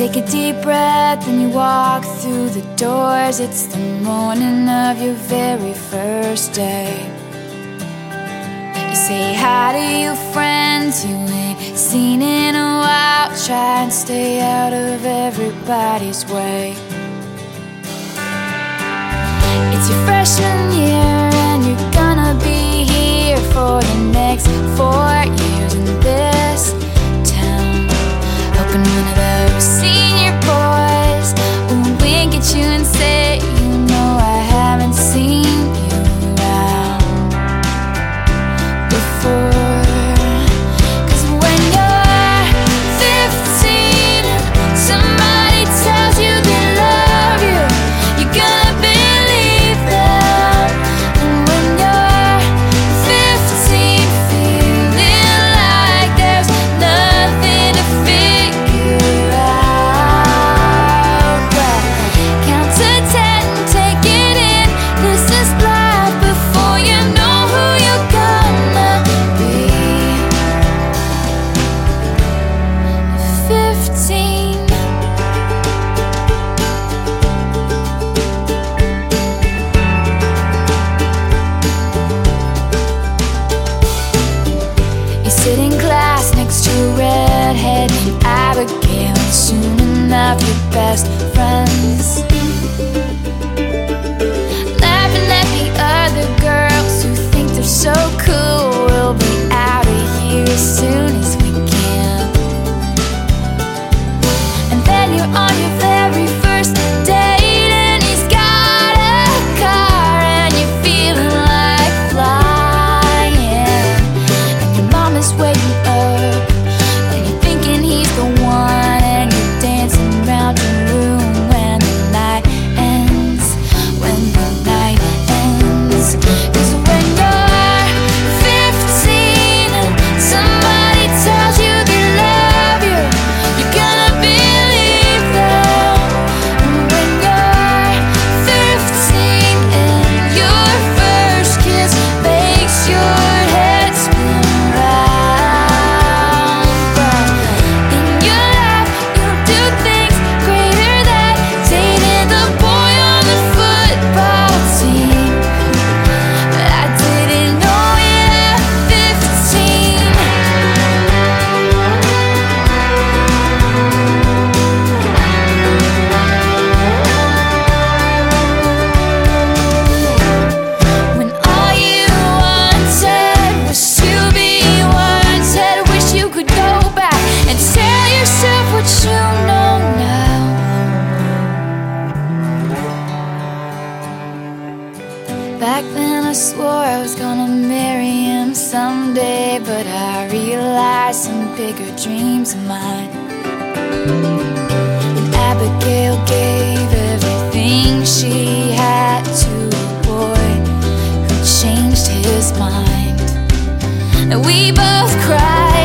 Take a deep breath and you walk through the doors. It's the morning of your very first day. You say hi to your friends you ain't seen in a while. Try and stay out of everybody's way. It's your freshman year and you're gonna be here for the next four years. of your best friends. Laughing at the other girls who think they're so Back then I swore I was gonna marry him someday, but I realized some bigger dreams of mine. And Abigail gave everything she had to a boy who changed his mind. And we both cried.